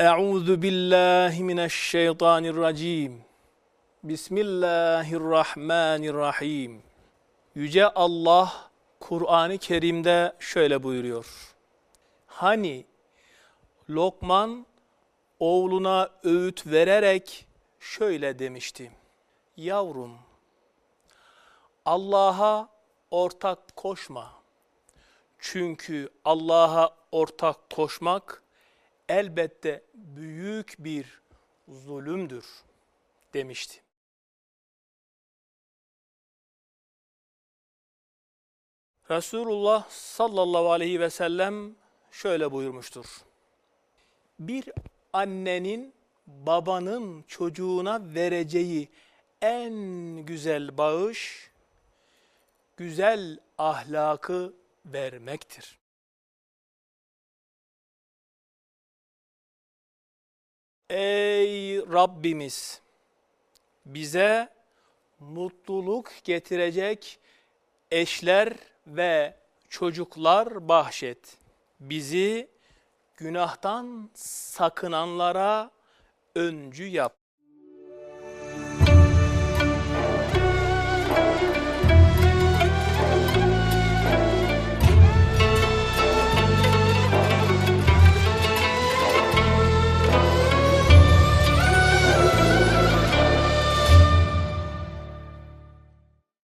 Euzu billahi mineşşeytanirracim. Bismillahirrahmanirrahim. Yüce Allah Kur'an-ı Kerim'de şöyle buyuruyor. Hani Lokman oğluna öğüt vererek şöyle demişti. Yavrum Allah'a ortak koşma. Çünkü Allah'a ortak koşmak elbette büyük bir zulümdür demişti. Resulullah sallallahu aleyhi ve sellem şöyle buyurmuştur. Bir annenin babanın çocuğuna vereceği en güzel bağış güzel ahlakı vermektir. Ey Rabbimiz bize mutluluk getirecek eşler ve çocuklar bahşet. Bizi günahtan sakınanlara öncü yap.